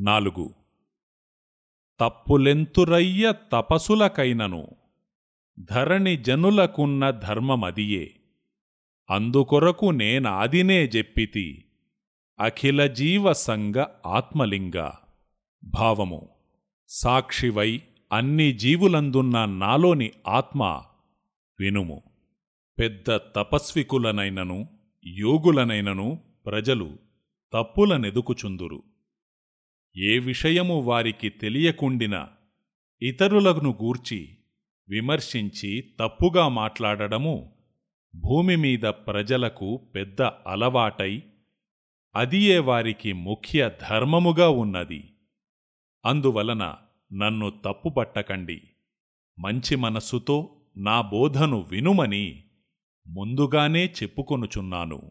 నాలుగు. తప్పులెంతురయ్య తపసులకైనను ధరణి జనులకున్న ధర్మమదియే. అందుకొరకు నేనాదినే జెప్పితి అఖిల జీవ సంగ ఆత్మలింగ. భావము సాక్షివై అన్ని జీవులందున్న నాలోని ఆత్మ వినుము. పెద్ద తపస్వికులనైనను యోగులనైనను ప్రజలు తప్పులనెదుకుచుందురు. ఏ విషయము వారికి తెలియకుండినా ఇతరులను గూర్చి విమర్శించి తప్పుగా మాట్లాడడము భూమి మీద ప్రజలకు పెద్ద అలవాటై అదియే వారికి ముఖ్య ధర్మముగా ఉన్నది. అందువలన నన్ను తప్పుపట్టకండి. మంచి మనస్సుతో నా బోధను వినుమని ముందుగానే చెప్పుకొనుచున్నాను.